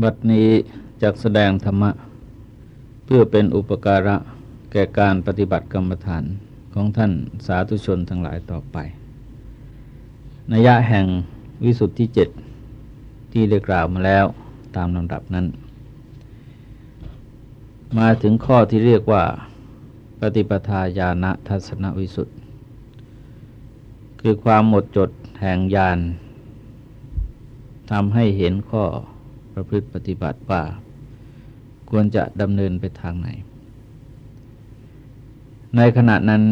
บัดนี้จักแสดงธรรมะ เพื่อเป็นอุปการะแก่การปฏิบัติกรรมฐานของท่านสาธุชนทั้งหลายต่อไปนัยยะแห่งวิสุทธิเจ็ดที่ได้กล่าวมาแล้วตามลำดับนั้น มาถึงข้อที่เรียกว่า ปฏิปทาญาณทัศนวิสุทธิคือความหมดจดแห่งญาณทำให้เห็นข้อ ประพฤติปฏิบัติว่า ควรจะดำเนินไปทางไหน ในขณะนั้น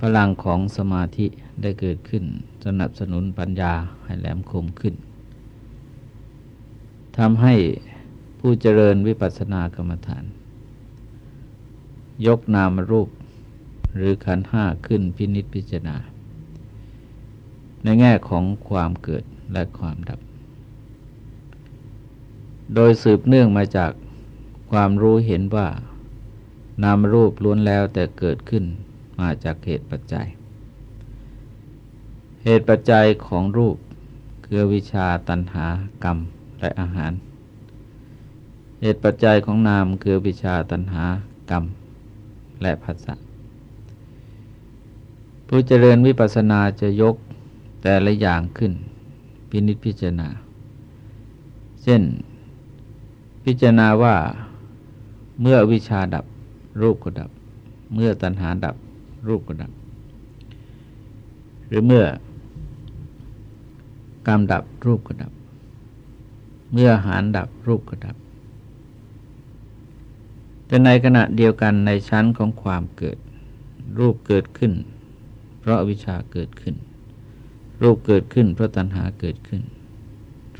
พลังของสมาธิได้เกิดขึ้น สนับสนุนปัญญาให้แหลมคมขึ้นทำให้ผู้เจริญวิปัสสนากรรมฐาน ยกนามรูปหรือขันห้าขึ้นพินิษพิจารณา ในแง่ของความเกิดและความดับ โดยสืบเนื่องมาจากความรู้เห็นว่านามรูปล้วนแล้วแต่เกิดขึ้นมาจากเหตุปัจจัย เหตุปัจจัยของรูปคือวิชาตันหากรรมและอาหาร เหตุปัจจัยของนามคือวิชาตันหากรรม และภาษาผู้เจริญวิปัสสนาจะยกแต่ละอย่างขึ้น พินิจพิจารณา เช่น พิจารณาว่าเมื่อวิชาดับรูปก็ดับ เมื่อตัณหาดับรูปก็ดับ หรือเมื่อกรรมดับรูปก็ดับ เมื่อหารดับรูปก็ดับ แต่ในขณะเดียวกันในชั้นของความเกิด รูปเกิดขึ้น เพราะวิชาเกิดขึ้น รูปเกิดขึ้น เพราะตัณหาเกิดขึ้น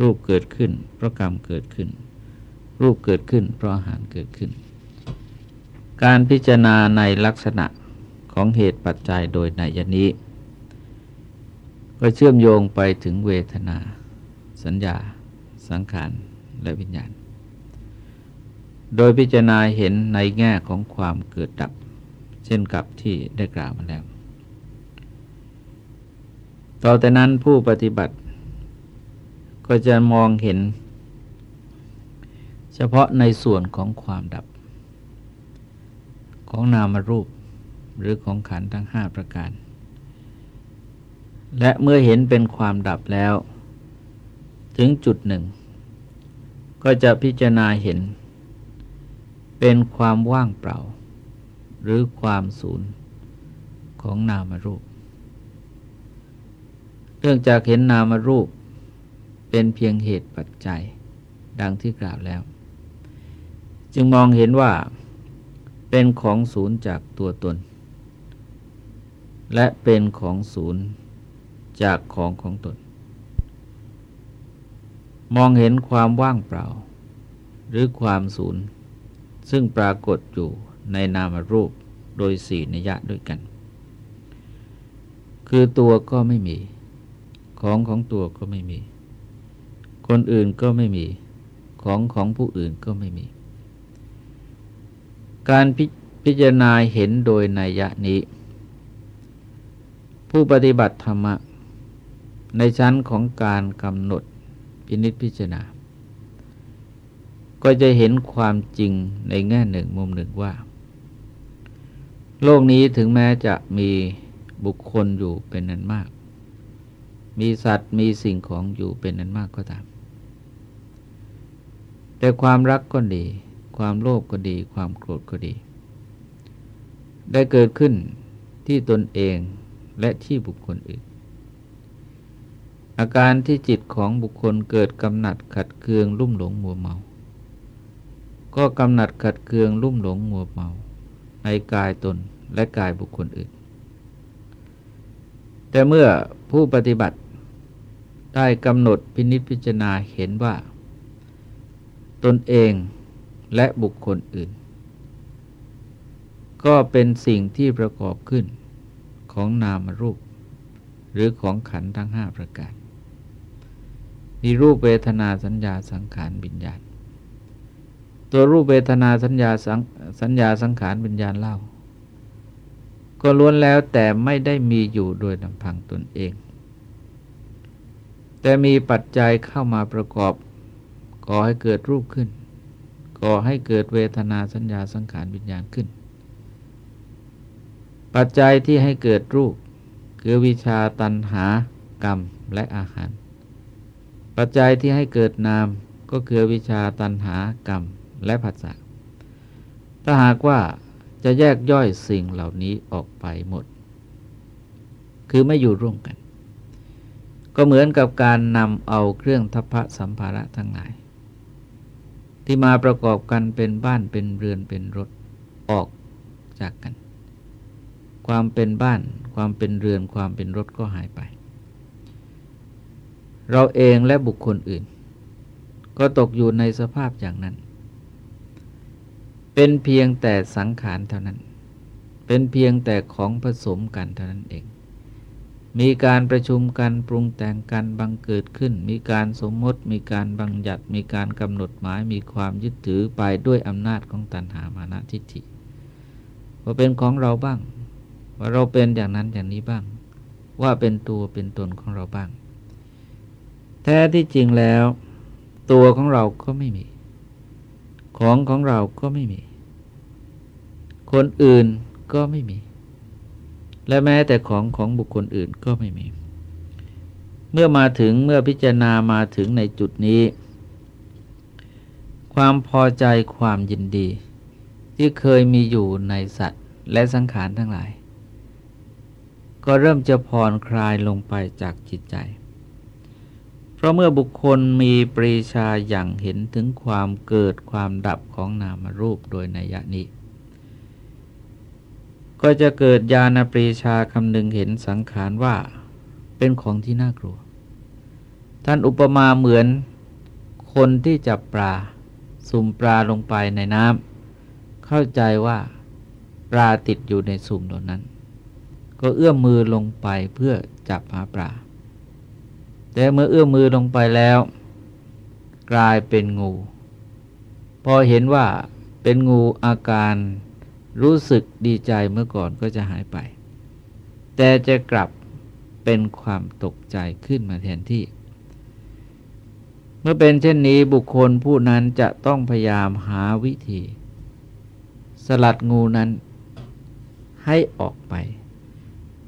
รูปเกิดขึ้น เพราะกรรมเกิดขึ้น รูปเกิดขึ้น เพราะอาหารเกิดขึ้น การพิจารณาในลักษณะของเหตุปัจจัยโดยในยนี้ ก็เชื่อมโยงไปถึงเวทนา สัญญา สังขาร และวิญญาณ โดยพิจารณาเห็นในแง่ของความเกิดดับ เช่นกับที่ได้กล่าวมาแล้ว ต่อแต่นั้นผู้ปฏิบัติก็จะมองเห็น พาะในส่วนของความดับ ของนามรูปหรือของขันทั้งห้าประการ และเมื่อเห็นเป็นความดับแล้ว ถึงจุดหนึ่ง ก็จะพิจารณาเห็น เป็นความว่างเปล่า หรือความศูนย์ของนามรูป เรื่องจากเห็นนามรูปเป็นเพียงเหตุปัจจัย ดังที่กล่าวแล้ว จึงมองเห็นว่าเป็นของศูนย์จากตัวตน และเป็นของศูนย์จากของของตน มองเห็นความว่างเปล่า หรือความศูนย์ ซึ่งปรากฏอยู่ในนามรูปโดยสี่นิยะด้วยกัน คือตัวก็ไม่มี ของของตัวก็ไม่มี คนอื่นก็ไม่มี ของของผู้อื่นก็ไม่มี การพพิจารณาเห็นโดยนัยยะนี้ ผู้ปฏิบัติธรรมะ ในชั้นของการกำหนดพินิจพิจารณา ก็จะเห็นความจริงในแง่หนึ่งมุมหนึ่งว่า โลกนี้ถึงแม้จะมีบุคคลอยู่เป็นนั้นมาก มีสัตว์มีสิ่งของอยู่เป็นนั้นมากก็ตาม แต่ความรักก็ดี ความโลภกก็ดี ความโกรธก็ดี ได้เกิดขึ้นที่ตนเองและที่บุคคลอื่น อาการที่จิตของบุคคลเกิดกำหนัดขัดเคืองลุ่มหลงมัวเมา ก็กำหนัดขัดเคืองลุ่มหลงมัวเมา ในกายตนและกายบุคคลอื่น แต่เมื่อผู้ปฏิบัติได้กำหนดพินิจพิจารณาเห็นว่า ตนเอง และบุคคลอื่น ก็เป็นสิ่งที่ประกอบขึ้นของนามรูป หรือของขันทั้งห้าประการมีรูปเวทนาสัญญาสังขารวิญญาณ ตัวรูปเวทนาสัญญาสังสัญญาสังขารวิญญาณเล่า ก็ล้วนแล้วแต่ไม่ได้มีอยู่โดยลำพังตนเอง แต่มีปัจจัยเข้ามาประกอบก่อให้เกิดรูปขึ้น ก่อให้เกิดเวทนาสัญญาสังขารวิญญาณขึ้น ปัจจัยที่ให้เกิดรูป คือวิชาตันหากรรมและอาหาร ปัจจัยที่ให้เกิดนามก็คือวิชาตันหากรรมและผัสสะถ้าหากว่าจะแยกย่อยสิ่งเหล่านี้ออกไปหมด คือไม่อยู่ร่วมกัน ก็เหมือนกับการนำเอาเครื่องทัพพะสัมภาระทั้งหลาย ที่มาประกอบกันเป็นบ้านเป็นเรือนเป็นรถออกจากกัน ความเป็นบ้าน ความเป็นเรือนความเป็นรถก็หายไป เราเองและบุคคลอื่น ก็ตกอยู่ในสภาพอย่างนั้น เป็นเพียงแต่สังขารเท่านั้น เป็นเพียงแต่ของผสมกันเท่านั้นเอง มีการประชุมกันปรุงแต่งกันบังเกิดขึ้น มีการสมมติ มีการบังหยัดมีการกำหนดหมาย มีความยึดถือไปด้วยอำนาจของตัณหามานะทิฏฐิว่าเป็นของเราบ้าง ว่าเราเป็นอย่างนั้นอย่างนี้บ้าง ว่าเป็นตัวเป็นตนของเราบ้าง แท้ที่จริงแล้ว ตัวของเราก็ไม่มี ของของเราก็ไม่มี คนอื่นก็ไม่มี และแม้แต่ของของบุคคลอื่นก็ไม่มี เมื่อมาถึงเมื่อพิจารณามาถึงในจุดนี้ ความพอใจความยินดี ที่เคยมีอยู่ในสัตว์และสังขารทั้งหลาย ก็เริ่มจะผ่อนคลายลงไปจากจิตใจ เพราะเมื่อบุคคลมีปรีชาอย่างเห็นถึงความเกิดความดับของนามรูปโดยนัยนี้ ก็จะเกิดญาณปรีชาคำนึงเห็นสังขารว่าเป็นของที่น่ากลัว ท่านอุปมาเหมือนคนที่จับปลาสุ่มปลาลงไปในน้ำเข้าใจว่าปลาติดอยู่ในสุ่มตรงนั้น ก็เอื้อมมือลงไปเพื่อจับหาปลา แต่เมื่อเอื้อมมือลงไปแล้ว กลายเป็นงู พอเห็นว่าเป็นงูอาการ รู้สึกดีใจเมื่อก่อนก็จะหายไป แต่จะกลับเป็นความตกใจขึ้นมาแทนที่ เมื่อเป็นเช่นนี้บุคคลผู้นั้นจะต้องพยายามหาวิธี สลัดงูนั้นให้ออกไป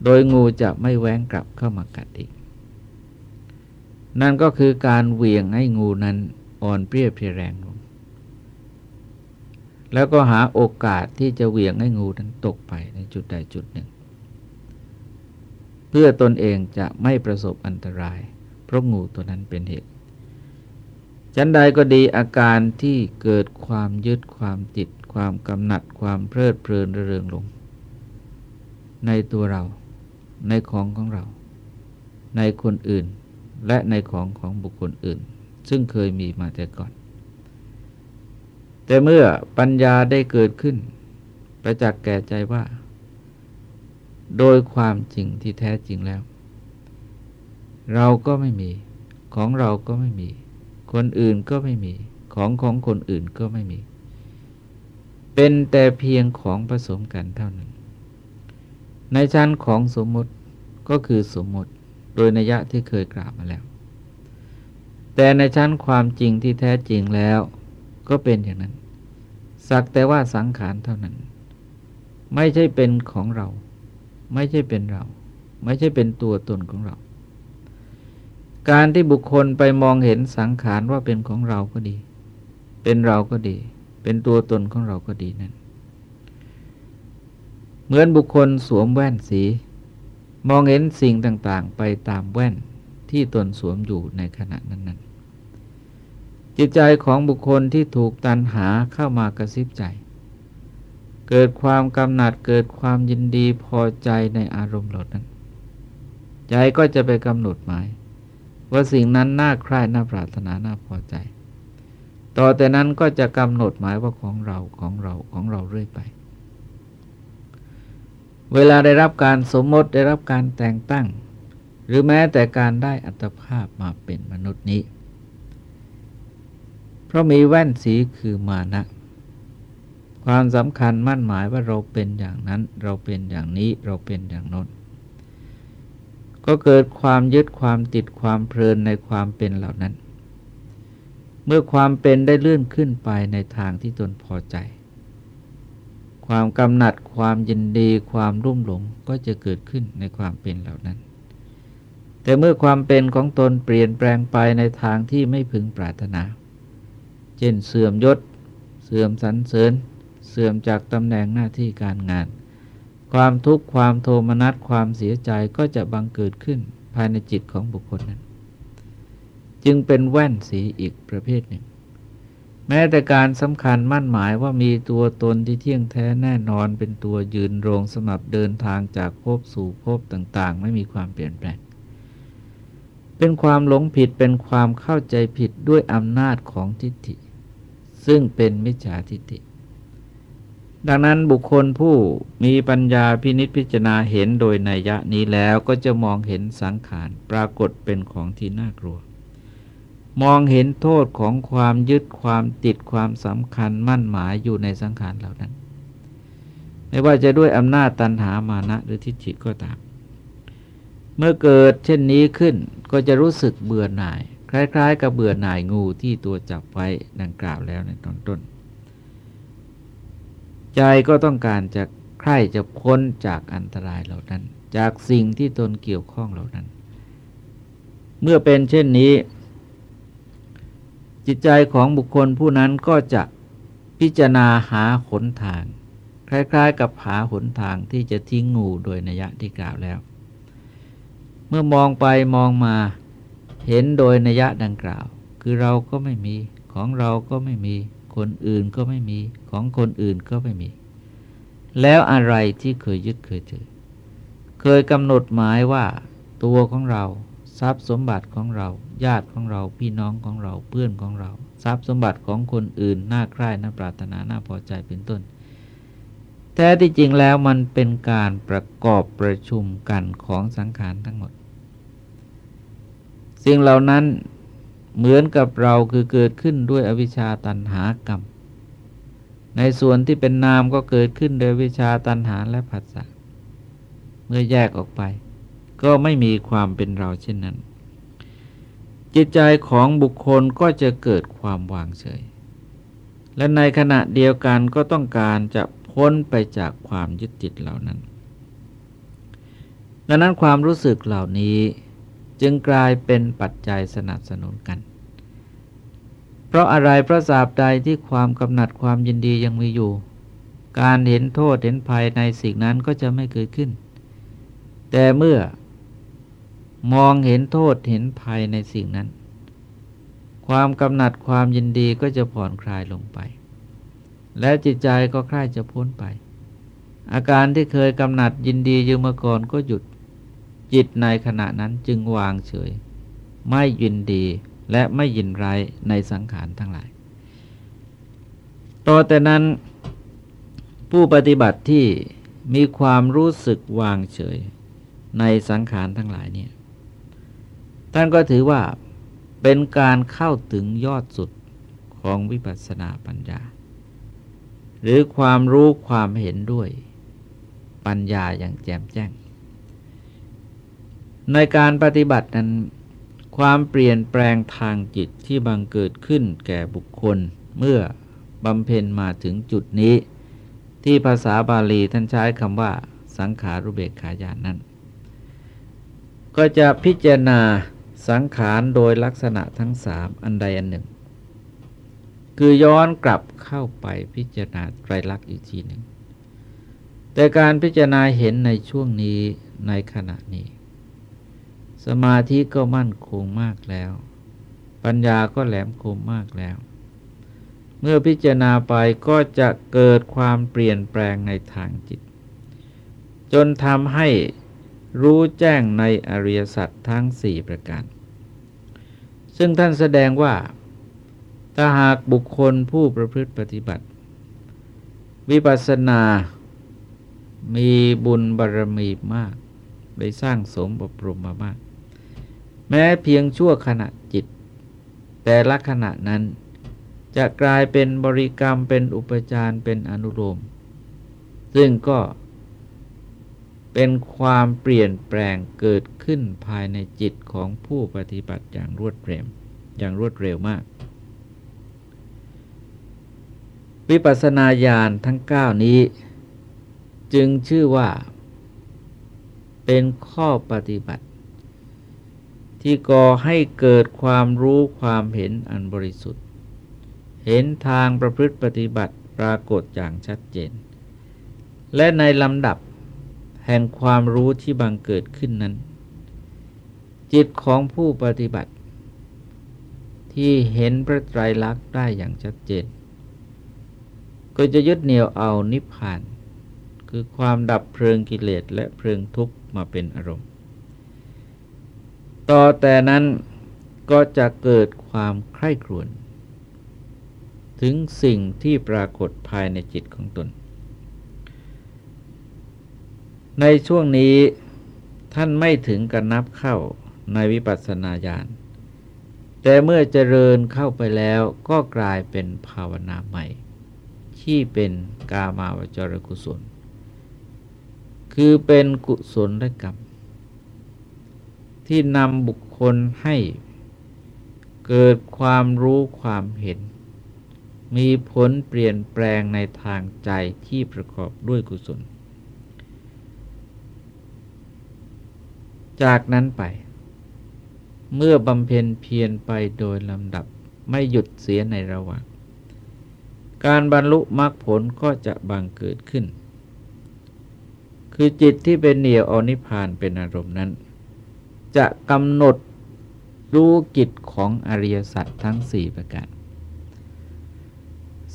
โดยงูจะไม่แว้งกลับเข้ามากัดอีก นั่นก็คือการเหวี่ยงให้งูนั้นอ่อนเปรี้ยเพรียแรงลง แล้วก็หาโอกาสที่จะเหวี่ยงให้งูนั้นตกไปในจุดใดจุดหนึ่ง เพื่อตนเองจะไม่ประสบอันตราย เพราะงูตัวนั้นเป็นเหตุฉันใดก็ดีอาการที่เกิดความยึดความติด ความกำหนัดความเพลิดเพลินเริงลง ในตัวเรา ในของของเรา ในคนอื่น และในของของบุคคลอื่น ซึ่งเคยมีมาแต่ก่อน แต่เมื่อปัญญาได้เกิดขึ้น ประจักษ์แก่ใจว่า โดยความจริงที่แท้จริงแล้ว เราก็ไม่มี ของเราก็ไม่มี คนอื่นก็ไม่มี ของของคนอื่นก็ไม่มี เป็นแต่เพียงของผสมกันเท่านั้น ในชั้นของสมมติก็คือสมมติโดยนัยยะที่เคยกล่าวมาแล้ว แต่ในชั้นความจริงที่แท้จริงแล้ว ก็เป็นอย่างนั้น สักแต่ว่าสังขารเท่านั้น ไม่ใช่เป็นของเรา ไม่ใช่เป็นเรา ไม่ใช่เป็นตัวตนของเรา การที่บุคคลไปมองเห็นสังขารว่าเป็นของเราก็ดี เป็นเราก็ดี เป็นตัวตนของเราก็ดีนั้น เหมือนบุคคลสวมแว่นสี มองเห็นสิ่งต่างๆ ไปตามแว่นที่ตนสวมอยู่ในขณะนั้น จิตใจของบุคคลที่ถูกตันหาเข้ามากระซิบใจ เกิดความกำหนัดเกิดความยินดีพอใจในอารมณ์เหล่านั้น ใจก็จะไปกำหนดหมาย ว่าสิ่งนั้นน่าใคร่น่าปรารถนาน่าพอใจ ต่อแต่นั้นก็จะกำหนดหมายว่าของเราของเราของเราเรื่อยไป เวลาได้รับการสมมติได้รับการแต่งตั้ง หรือแม้แต่การได้อัตภาพมาเป็นมนุษย์นี้ ราะมีแว่นสีคือมานะ ความสำคัญมั่นหมายว่าเราเป็นอย่างนั้น เราเป็นอย่างนี้เราเป็นอย่างน้น ก็เกิดความยึดความติดความเพลินในความเป็นเหล่านั้น เมื่อความเป็นได้เลื่อนขึ้นไปในทางที่ตนพอใจ ความกำหนัดความยินดีความรุ่มหลงก็จะเกิดขึ้นในความเป็นเหล่านั้น แต่เมื่อความเป็นของตนเปลี่ยนแปลงไปในทางที่ไม่พึงปรารถนา เช่นเสื่อมยศ เสื่อมสรรเสริญ เสื่อมจากตำแหน่งหน้าที่การงาน ความทุกข์ความโทมนัสความเสียใจก็จะบังเกิดขึ้นภายในจิตของบุคคลนั้น จึงเป็นแว่นสีอีกประเภทหนึ่ง แม้แต่การสำคัญมั่นหมายว่ามีตัวตนที่เที่ยงแท้แน่นอนเป็นตัวยืนโรงสมับเดินทางจากภพสู่ภพต่างๆ ไม่มีความเปลี่ยนแปลง เป็นความหลงผิดเป็นความเข้าใจผิดด้วยอำนาจของทิฏฐิ ซึ่งเป็นมิจฉาทิฏฐิ ดังนั้นบุคคลผู้มีปัญญาพินิจพิจารณาเห็นโดยนัยยะนี้แล้วก็จะมองเห็นสังขารปรากฏเป็นของที่น่ากลัว มองเห็นโทษของความยึดความติดความสำคัญมั่นหมายอยู่ในสังขารเหล่านั้น ไม่ว่าจะด้วยอำนาจตันหามานะหรือทิฏฐิก็ตาม เมื่อเกิดเช่นนี้ขึ้นก็จะรู้สึกเบื่อหน่าย คล้าย ๆ กับเบื่อหน่ายงูที่ตัวจับไว้ดังกล่าวแล้วในตอนต้น ใจก็ต้องการจะใคร่จะพ้นจากอันตรายเหล่านั้น จากสิ่งที่ตนเกี่ยวข้องเหล่านั้น เมื่อเป็นเช่นนี้ จิตใจของบุคคลผู้นั้นก็จะพิจารณาหาหนทาง คล้าย ๆ กับหาหนทางที่จะทิ้งงูโดยนัยะที่กล่าวแล้ว มื่อมองไปมองมาเห็นโดยนัยะดังกล่าว คือเราก็ไม่มี ของเราก็ไม่มี คนอื่นก็ไม่มี ของคนอื่นก็ไม่มี แล้วอะไรที่เคยยึดเคยถือ เคยกำหนดหมายว่า ตัวของเราทรัพย์สมบัติของเรา ญาติของเราพี่น้องของเราเพื่อนของเรา ทรัพย์สมบัติของคนอื่นน่าใคร่น่าปรารถนาน่าพอใจเป็นต้น แท้ที่จริงแล้วมันเป็นการประกอบประชุมกันของสังขารทั้งหมด สิ่งเหล่านั้นเหมือนกับเราคือเกิดขึ้นด้วยอวิชชาตันหากรรม ในส่วนที่เป็นนามก็เกิดขึ้นโดยวิชาตันหาและผัสสะเมื่อแยกออกไป ก็ไม่มีความเป็นเราเช่นนั้น จิตใจของบุคคลก็จะเกิดความวางเฉย และในขณะเดียวกันก็ต้องการจะพ้นไปจากความยึดติดเหล่านั้น ดังนั้นความรู้สึกเหล่านี้ จึงกลายเป็นปัจจัยสนับสนุนกัน เพราะอะไรเพราะสาบใดที่ความกำหนัดความยินดียังมีอยู่ การเห็นโทษเห็นภัยในสิ่งนั้นก็จะไม่เกิดขึ้น แต่เมื่อมองเห็นโทษเห็นภัยในสิ่งนั้น ความกำหนัดความยินดีก็จะผ่อนคลายลงไป และจิตใจก็คล้ายจะพ้นไป อาการที่เคยกำหนัดยินดีอยู่เมื่อก่อนก็หยุด จิตในขณะนั้นจึงวางเฉย ไม่ยินดีและไม่ยินร้ายในสังขารทั้งหลาย ต่อแต่นั้นผู้ปฏิบัติที่มีความรู้สึกวางเฉยในสังขารทั้งหลายเนี่ยท่านก็ถือว่าเป็นการเข้าถึงยอดสุดของวิปัสสนาปัญญา หรือความรู้ความเห็นด้วยปัญญาอย่างแจ่มแจ้ง ในการปฏิบัตินั้น ความเปลี่ยนแปลงทางจิตที่บังเกิดขึ้นแก่บุคคลเมื่อบำเพ็ญมาถึงจุดนี้ ที่ภาษาบาลีท่านใช้คำว่า สังขารุเบกขายานนั้น ก็จะพิจารณาสังขารโดยลักษณะทั้งสามอันใดอันหนึ่ง คือย้อนกลับเข้าไปพิจารณาไตรลักษณ์อีกทีหนึ่ง แต่การพิจารณาเห็นในช่วงนี้ในขณะนี้ สมาธิก็มั่นคงมากแล้ว ปัญญาก็แหลมคมมากแล้ว เมื่อพิจารณาไปก็จะเกิดความเปลี่ยนแปลงในทางจิต จนทำให้รู้แจ้งในอริยสัจทั้งสี่ประการ ซึ่งท่านแสดงว่าถ้าหากบุคคลผู้ประพฤติปฏิบัติ วิปัสสนา มีบุญบารรมีมาก ได้สร้างสมบรมมามาก แม้เพียงชั่วขณะจิต แต่ละขณะนั้น จะกลายเป็นบริกรรมเป็นอุปจารเป็นอนุโลมซึ่งก็เป็นความเปลี่ยนแปลงเกิดขึ้นภายในจิตของผู้ปฏิบัติอย่างรวดเร็วอย่างรวดเร็วมาก วิปัสสนาญาณทั้ง 9 นี้ จึงชื่อว่า เป็นข้อปฏิบัติ ที่ก่อให้เกิดความรู้ความเห็นอันบริสุทธิ์ เห็นทางประพฤติปฏิบัติปรากฏอย่างชัดเจน และในลำดับแห่งความรู้ที่บังเกิดขึ้นนั้น จิตของผู้ปฏิบัติ ที่เห็นพระไตรลักษณ์ได้อย่างชัดเจน ก็จะยึดเหนี่ยวเอานิพพาน คือความดับเพลิงกิเลสและเพลิงทุกข์มาเป็นอารมณ์ ต่อแต่นั้นก็จะเกิดความใคร่ครวญถึงสิ่งที่ปรากฏภายในจิตของตน ในช่วงนี้ท่านไม่ถึงกันนับเข้าในวิปัสสนาญาณ แต่เมื่อเจริญเข้าไปแล้วก็กลายเป็นภาวนาใหม่ ที่เป็นกามาวจรกุศล คือเป็นกุศลและกรรม ที่นำบุคคลให้เกิดความรู้ความเห็น มีผลเปลี่ยนแปลงในทางใจที่ประกอบด้วยกุศล จากนั้นไป เมื่อบำเพ็ญเพียรไปโดยลำดับไม่หยุดเสียในระหว่าง การบรรลุมรรคผลก็จะบังเกิดขึ้น คือจิตที่เป็นเหนี่ยวอนิพานเป็นอารมณ์นั้น จะกำหนดรู้กิจของอริยสัจทั้งสี่ประการ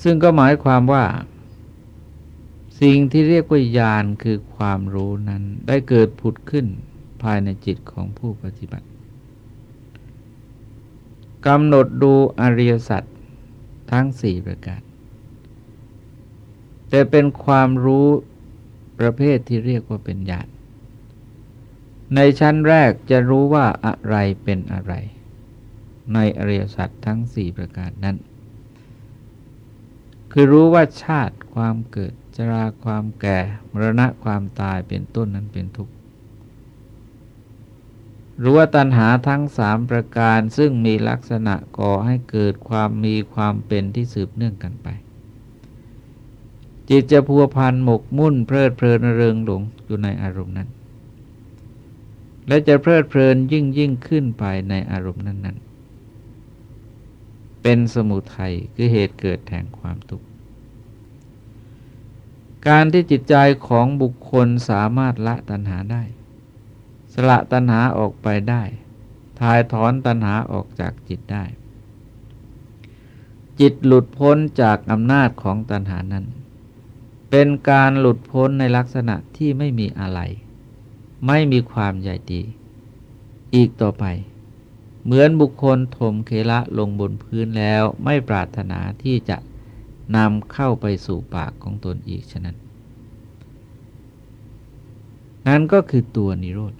ซึ่งก็หมายความว่า สิ่งที่เรียกว่าญาณคือความรู้นั้นได้เกิดผุดขึ้นภายในจิตของผู้ปฏิบัติกำหนดดูอริยสัจทั้งสี่ประการ แต่เป็นความรู้ประเภทที่เรียกว่าเป็นญาณ ในชั้นแรกจะรู้ว่าอะไรเป็นอะไร ในอริยสัจทั้งสี่ประการนั้น คือรู้ว่าชาติความเกิดชราความแก่มรณะความตายเป็นต้นนั้นเป็นทุกข์รู้ว่าตัณหาทั้งสามประการซึ่งมีลักษณะก่อให้เกิดความมีความเป็นที่สืบเนื่องกันไป จิตจะพัวพันหมกมุ่นเพลิดเพลินเริงหลงอยู่ในอารมณ์นั้น และจะเพลิดเพลินยิ่งยิ่งขึ้นไปในอารมณ์นั้น ๆ เป็นสมุทัยคือเหตุเกิดแห่งความทุกข์ การที่จิตใจของบุคคลสามารถละตัณหาได้ สละตัณหาออกไปได้ ทายถอนตัณหาออกจากจิตได้ จิตหลุดพ้นจากอำนาจของตัณหานั้น เป็นการหลุดพ้นในลักษณะที่ไม่มีอะไร ไม่มีความใหญ่ดี อีกต่อไป เหมือนบุคคลถมเคละลงบนพื้นแล้วไม่ปรารถนาที่จะนำเข้าไปสู่ปากของตนอีกฉะนั้น นั่นก็คือตัวนิโรธ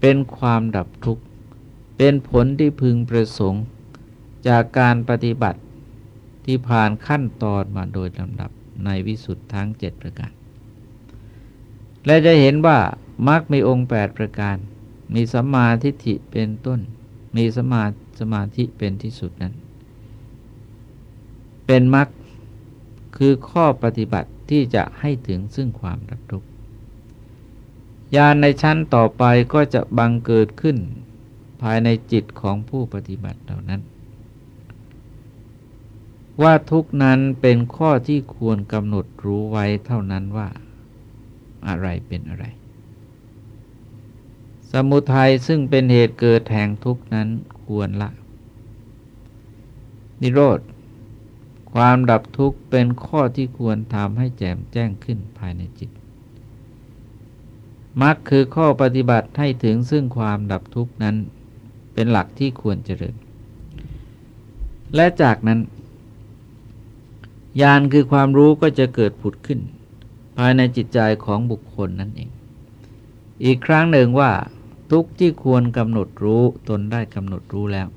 เป็นความดับทุกข์ เป็นผลที่พึงประสงค์ จากการปฏิบัติที่ผ่านขั้นตอนมาโดยลำดับในวิสุทธ์ทั้งเจ็ดประการ และจะเห็นว่ามรรคมีองค์แปดประการ มีสัมมาทิฏฐิเป็นต้น มีสมาสมาธิเป็นที่สุดนั้น เป็นมรรคคือข้อปฏิบัติที่จะให้ถึงซึ่งความดับทุกข์ญาณในชั้นต่อไปก็จะบังเกิดขึ้นภายในจิตของผู้ปฏิบัติเหล่านั้น ว่าทุกนั้นเป็นข้อที่ควรกำหนดรู้ไว้เท่านั้นว่า อะไรเป็นอะไร สมุทัยซึ่งเป็นเหตุเกิดแห่งทุกนั้นควรละ นิโรธ ความดับทุกข์เป็นข้อที่ควรทำให้แจ่มแจ้งขึ้นภายในจิตมรรคคือข้อปฏิบัติให้ถึงซึ่งความดับทุกข์นั้นเป็นหลักที่ควรเจริญ และจากนั้น ญาณคือความรู้ก็จะเกิดผุดขึ้น ภายในจิตใจของบุคคลนั่นเอง อีกครั้งหนึ่งว่า ทุกที่ควรกำหนดรู้ตนได้กำหนดรู้แล้ว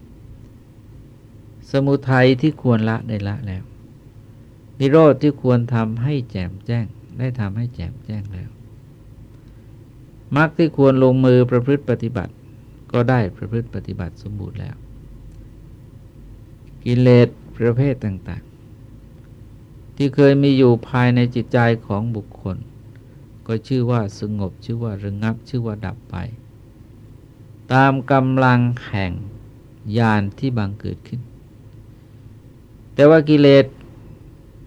สมุทัยที่ควรละได้ละแล้ว นิโรธที่ควรทำให้แจ่มแจ้งได้ทำให้แจ่มแจ้งแล้วมรรคที่ควรลงมือประพฤติปฏิบัติ ก็ได้ประพฤติปฏิบัติสมบูรณ์แล้ว กิเลสประเภทต่าง ที่เคยมีอยู่ภายในจิตใจของบุคคล ก็ชื่อว่าสงบชื่อว่าระงับชื่อว่าดับไป ตามกำลังแห่งญาณที่บังเกิดขึ้น แต่ว่ากิเลส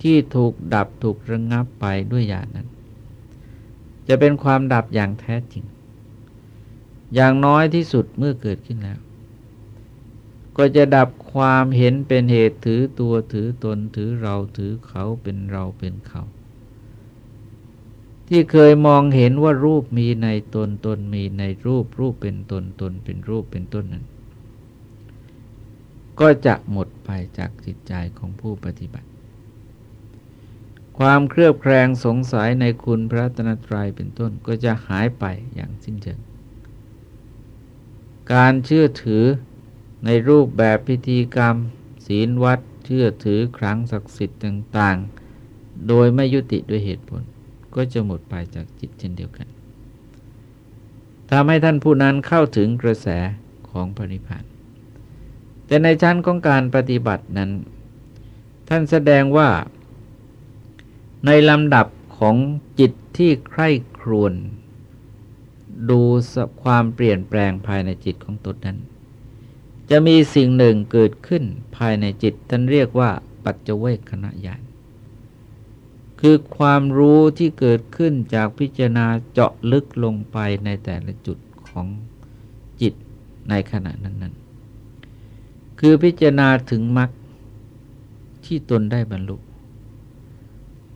ที่ถูกดับถูกระงับไปด้วยญาณนั้น จะเป็นความดับอย่างแท้จริง อย่างน้อยที่สุดเมื่อเกิดขึ้นแล้ว ก็จะดับความเห็นเป็นเหตุถือตัวถือตนถือเราถือเขาเป็นเราเป็นเขา ที่เคยมองเห็นว่ารูปมีในตนตนมีในรูปรูปเป็นตนตนเป็นรูปเป็นต้นนั้น ก็จะหมดไปจากจิตใจของผู้ปฏิบัติ ความเครือบแคลงสงสัยในคุณพระตนตรัยเป็นต้นก็จะหายไปอย่างสิ้นเชิงการเชื่อถือ ในรูปแบบพิธีกรรม ศีลวัดเชื่อถือครั้งศักดิ์สิทธิ์ต่างๆ โดยไม่ยุติด้วยเหตุผล ก็จะหมดไปจากจิตเช่นเดียวกันทำให้ท่านผู้นั้นเข้าถึงกระแสของพระนิพพานแต่ในชั้นของการปฏิบัตินั้น ท่านแสดงว่า ในลำดับของจิตที่ใคร่ครวญดูความเปลี่ยนแปลงภายในจิตของตนนั้น จะมีสิ่งหนึ่งเกิดขึ้นภายในจิต ท่านเรียกว่า ปัจเจเวคขณะญาณคือความรู้ที่เกิดขึ้นจากพิจารณาเจาะลึกลงไปในแต่ละจุดของจิตในขณะนั้น ๆ คือพิจารณาถึงมรรคที่ตนได้บรรลุ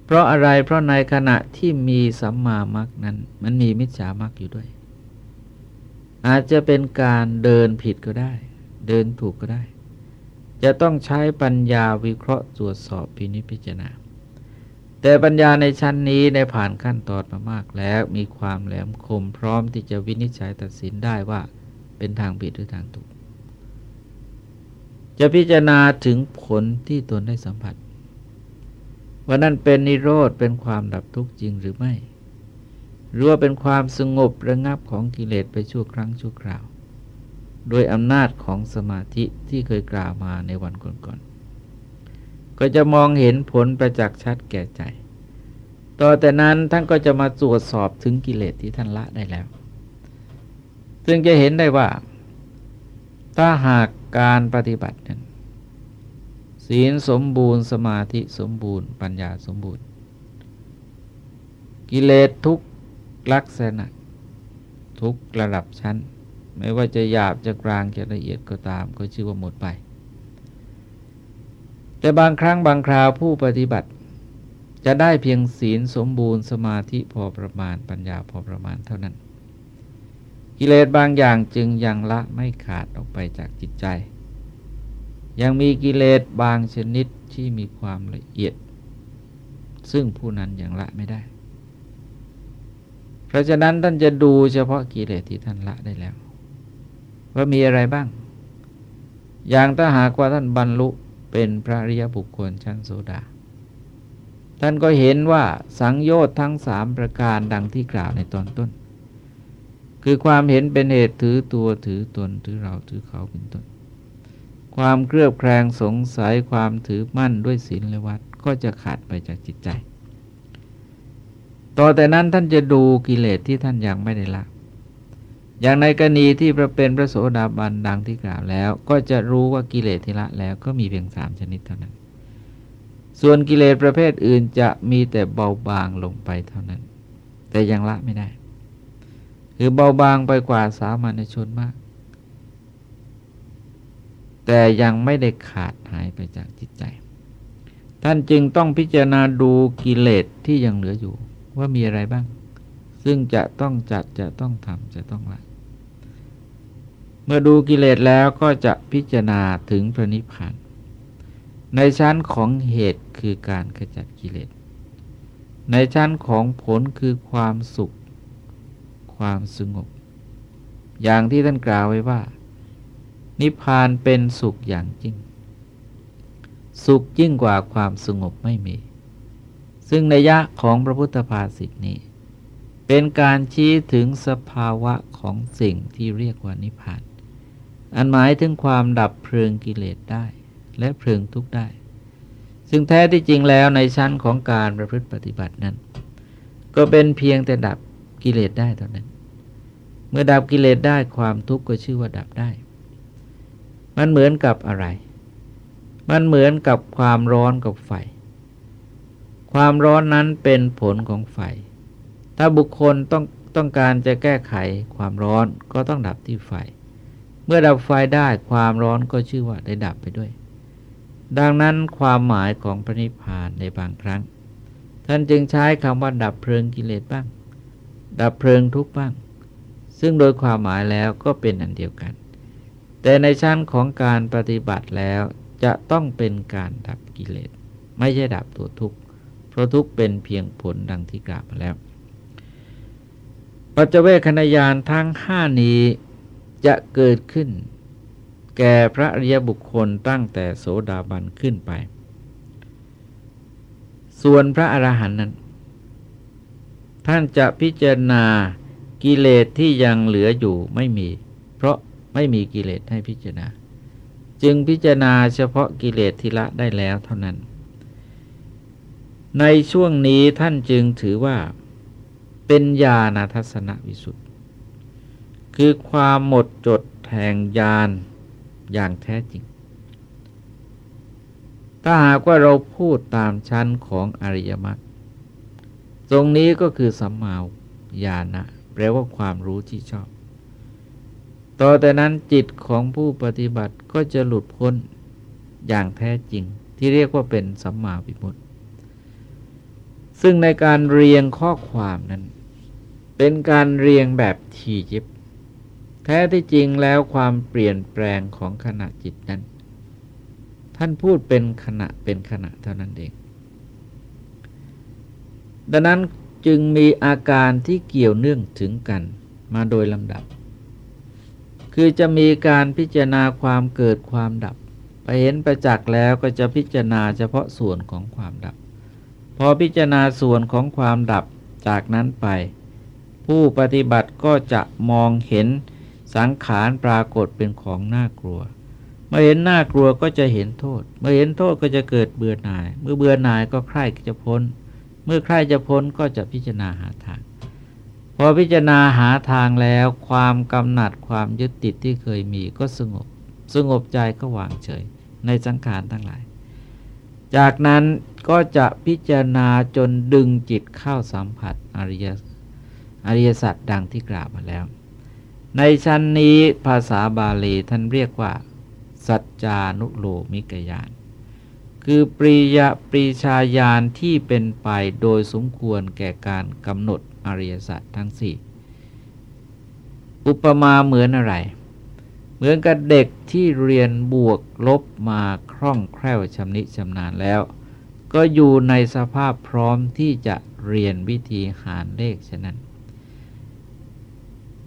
เพราะอะไรเพราะในขณะที่มีสัมมามรรคนั้น มันมีมิจฉามรรคอยู่ด้วย อาจจะเป็นการเดินผิดก็ได้ เดินถูกก็ได้ จะต้องใช้ปัญญาวิเคราะห์ตรวจสอบพินิจพิจารณา แต่ปัญญาในชั้นนี้ได้ผ่านขั้นตอนมามากแล้วมีความแหลมคมพร้อมที่จะวินิจฉัยตัดสินได้ว่าเป็นทางผิดหรือทางถูก จะพิจารณาถึงผลที่ตนได้สัมผัสว่านั่นเป็นนิโรธเป็นความดับทุกข์จริงหรือไม่หรือว่าเป็นความสงบระงับของกิเลสไปชั่วครั้งชั่วคราว โดยอำนาจของสมาธิที่เคยกล่าวมาในวันก่อนๆก็จะมองเห็นผลประจักษ์ชัดแก่ใจ ต่อแต่นั้นท่านก็จะมาตรวจสอบถึงกิเลสที่ท่านละได้แล้ว ซึ่งจะเห็นได้ว่า ถ้าหากการปฏิบัตินั้นศีลสมบูรณ์สมาธิสมบูรณ์ ปัญญาสมบูรณ์ กิเลสทุกลักษณะ ทุกระดับชั้น ไม่ว่าจะหยาบจะกลางจะละเอียดก็ตามก็ชื่อว่าหมดไป แต่บางครั้งบางคราวผู้ปฏิบัติ จะได้เพียงศีลสมบูรณ์สมาธิพอประมาณปัญญาพอประมาณเท่านั้น กิเลสบางอย่างจึงยังละไม่ขาดออกไปจากจิตใจ ยังมีกิเลสบางชนิดที่มีความละเอียด ซึ่งผู้นั้นยังละไม่ได้เพราะฉะนั้นท่านจะดูเฉพาะกิเลสที่ท่านละได้แล้ว ว่ามีอะไรบ้าง อย่างถ้าหากว่าท่านบรรลุเป็นพระริยบุคคลชั้นโสดา ท่านก็เห็นว่าสังโยชน์ทั้งสามประการดังที่กล่าวในตอนต้น คือความเห็นเป็นเหตุถือตัวถือตนถือเราถือเขาเป็นต้น ความเครือบแคลงสงสัยความถือมั่นด้วยศีลและวัดก็จะขาดไปจากจิตใจ ต่อแต่นั้นท่านจะดูกิเลสที่ท่านยังไม่ได้ละ อย่างในกรณีที่พระเป็นพระโสดาบันดังที่กล่าวแล้ว ก็จะรู้ว่ากิเลสที่ละแล้วก็มีเพียงสามชนิดเท่านั้น ส่วนกิเลสประเภทอื่นจะมีแต่เบาบางลงไปเท่านั้น แต่ยังละไม่ได้คือเบาบางไปกว่าสามัญชนมาก แต่ยังไม่ได้ขาดหายไปจากจิตใจ ท่านจึงต้องพิจารณาดูกิเลสที่ยังเหลืออยู่ ว่ามีอะไรบ้าง ซึ่งจะต้องจัดจะต้องทำจะต้องละ เมื่อดูกิเลสแล้วก็จะพิจารณาถึงพระนิพพานในชั้นของเหตุคือการขจัดกิเลส ในชั้นของผลคือความสุข ความสงบ อย่างที่ท่านกล่าวไว้ว่า นิพพานเป็นสุขอย่างจริง สุขยิ่งกว่าความสงบไม่มี ซึ่งในยะของพระพุทธภาษิตนี้ เป็นการชี้ถึงสภาวะของสิ่งที่เรียกว่านิพพาน อันหมายถึงความดับเพลิงกิเลสได้ และเพลิงทุกได้ ซึ่งแท้ที่จริงแล้วในชั้นของการประพฤติปฏิบัตินั้น ก็เป็นเพียงแต่ดับกิเลสได้เท่านั้น เมื่อดับกิเลสได้ความทุกข์ก็ชื่อว่าดับได้ มันเหมือนกับอะไร มันเหมือนกับความร้อนกับไฟ ความร้อนนั้นเป็นผลของไฟ ถ้าบุคคลต้องต้องการจะแก้ไขความร้อนก็ต้องดับที่ไฟ เมื่อดับไฟได้ความร้อนก็ชื่อว่าได้ดับไปด้วย ดังนั้นความหมายของพระนิพพานในบางครั้ง ท่านจึงใช้คำว่าดับเพลิงกิเลสบ้าง ดับเพลิงทุกบ้าง ซึ่งโดยความหมายแล้วก็เป็นอันเดียวกัน แต่ในชั้นของการปฏิบัติแล้วจะต้องเป็นการดับกิเลส ไม่ใช่ดับตัวทุกข์เพราะทุกข์เป็นเพียงผลดังที่กล่าวมาแล้ว ปัจเวคณยานทั้งห้านี้ จะเกิดขึ้น แก่พระอริยบุคคลตั้งแต่โสดาบันขึ้นไป ส่วนพระอรหันต์นั้น ท่านจะพิจารณากิเลสที่ยังเหลืออยู่ไม่มี เพราะไม่มีกิเลสให้พิจารณา จึงพิจารณาเฉพาะกิเลสที่ละได้แล้วเท่านั้น ในช่วงนี้ท่านจึงถือว่าเป็นญาณทัศนวิสุทธิ คือความหมดจดแห่งญาณอย่างแท้จริง ถ้าหากว่าเราพูดตามชั้นของอริยมรรคตรงนี้ก็คือสัมมาญาณะแปลว่าความรู้ที่ชอบ ต่อแต่นั้นจิตของผู้ปฏิบัติก็จะหลุดพ้นอย่างแท้จริง ที่เรียกว่าเป็นสัมมาวิมุตติ ซึ่งในการเรียงข้อความนั้น เป็นการเรียงแบบทียิบ แท้ที่จริงแล้วความเปลี่ยนแปลงของขณะจิตนั้น ท่านพูดเป็นขณะเป็นขณะเท่านั้นเอง ดังนั้นจึงมีอาการที่เกี่ยวเนื่องถึงกันมาโดยลำดับ คือจะมีการพิจารณาความเกิดความดับ ไปเห็นประจักษ์แล้วก็จะพิจารณาเฉพาะส่วนของความดับ พอพิจารณาส่วนของความดับจากนั้นไป ผู้ปฏิบัติก็จะมองเห็น สังขารปรากฏเป็นของน่ากลัว เมื่อเห็นน่ากลัวก็จะเห็นโทษ เมื่อเห็นโทษก็จะเกิดเบื่อหน่าย เมื่อเบื่อหน่ายก็ใคร่จะพ้น เมื่อใคร่จะพ้นก็จะพิจารณาหาทาง พอพิจารณาหาทางแล้ว ความกำหนัดความยึดติดที่เคยมีก็สงบ สงบใจก็วางเฉยในสังขารทั้งหลาย จากนั้นก็จะพิจารณาจนดึงจิตเข้าสัมผัสอริยอริยสัจดังที่กล่าวมาแล้ว ในชั้นนี้ภาษาบาลีท่านเรียกว่า สัจจานุโลมิกยาน คือปริยปรีชาญาณที่เป็นไปโดยสมควรแก่การกำหนดอริยสัจทั้งสี่อุปมาเหมือนอะไร เหมือนกับเด็กที่เรียนบวกลบมาคล่องแคล่วชำนิชำนาญแล้ว ก็อยู่ในสภาพพร้อมที่จะเรียนวิธีหารเลขฉะนั้น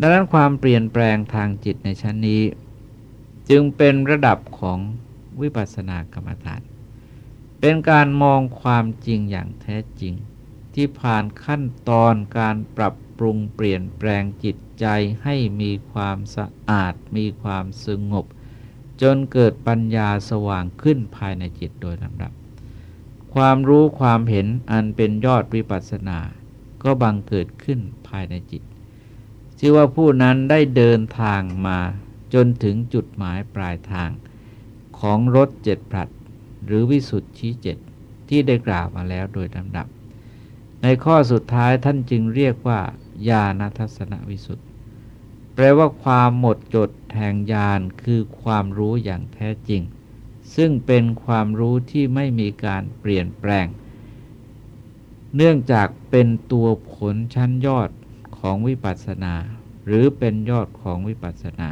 ดังนั้นความเปลี่ยนแปลงทางจิตในชั้นนี้ จึงเป็นระดับของวิปัสสนากรรมฐาน เป็นการมองความจริงอย่างแท้จริง ที่ผ่านขั้นตอนการปรับปรุงเปลี่ยนแปลงจิตใจให้มีความสะอาด มีความสงบจนเกิดปัญญาสว่างขึ้นภายในจิตโดยลำดับ ความรู้ความเห็นอันเป็นยอดวิปัสสนา ก็บังเกิดขึ้นภายในจิต ชื่อว่าผู้นั้นได้เดินทางมาจนถึงจุดหมายปลายทางของรถเจ็ดผลัด หรือวิสุทธิเจ็ดที่ได้กล่าวมาแล้วโดยลำดับ ในข้อสุดท้ายท่านจึงเรียกว่า ญาณทัศนวิสุทธิแปลว่าความหมดจดแห่งญาณคือความรู้อย่างแท้จริง ซึ่งเป็นความรู้ที่ไม่มีการเปลี่ยนแปลง เนื่องจากเป็นตัวผลชั้นยอด ของวิปัสสนา หรือเป็นยอดของวิปัสสนา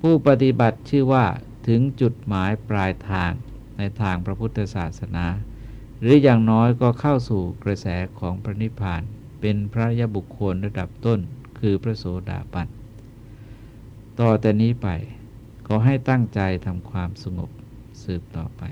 ผู้ปฏิบัติชื่อว่าถึงจุดหมายปลายทางในทางพระพุทธศาสนา หรืออย่างน้อยก็เข้าสู่กระแสของพระนิพพาน เป็นพระยบุคคลระดับต้นคือพระโสดาบันต่อแต่นี้ไป ขอให้ตั้งใจทำความสงบสืบต่อไป